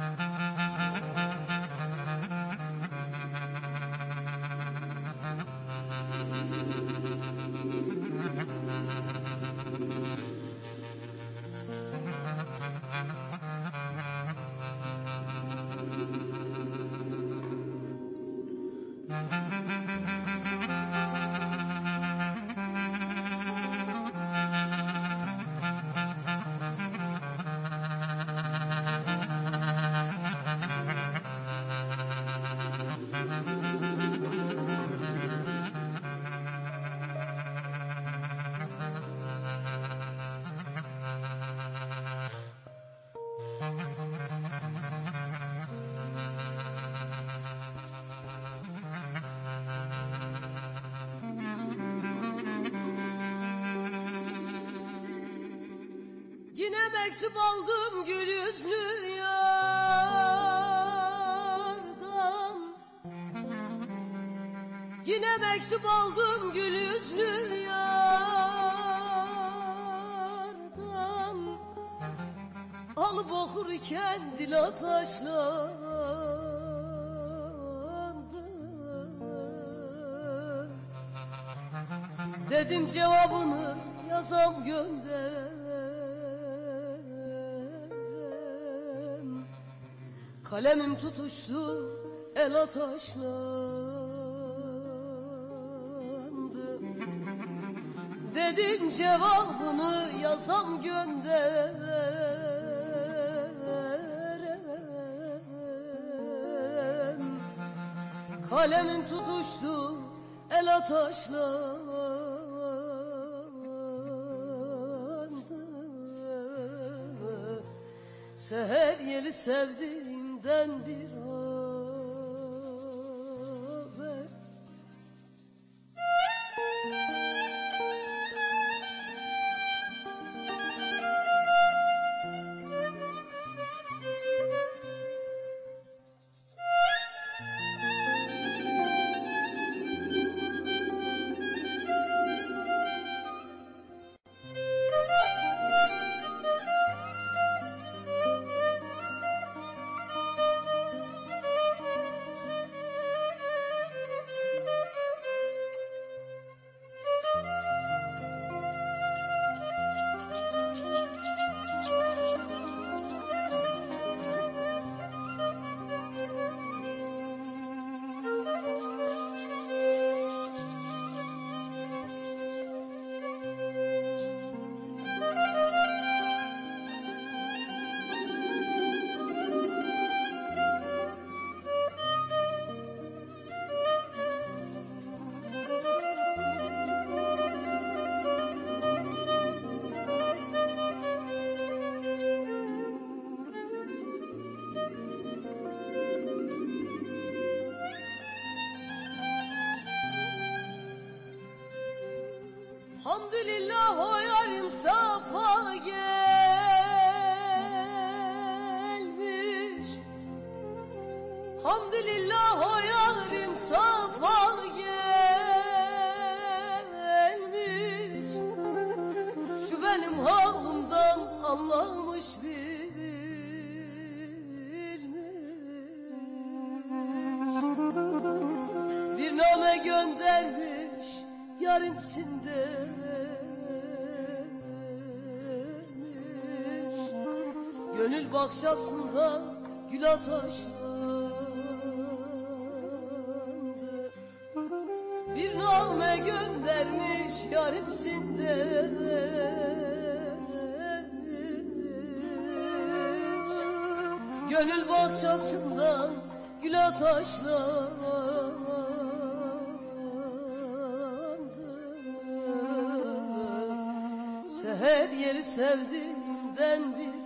Mm-hmm. Yine mektup aldım gül yüzlü yardan Yine mektup aldım gül yüzlü yardan. Alıp okurken dil ataşlandı Dedim cevabını yazam gönderem. Kalemim tutuştu el ataşlandı Dedim cevabını yazam gönderem Kalemim tutuştu el ataşlandı Seher yeli sevdiğimden bir Hamdülillah o yarim safa gelmiş. Hamdülillah o yarim safa gelmiş. Şu benim halimden anlamış bilmiş. Bir name göndermiş yarimsin demiş Gönül bakşasında gül ataşlandı. Bir name göndermiş yarimsin demiş Gönül bakşasından gül ataşlandı Seher yeri sevdiğimden bir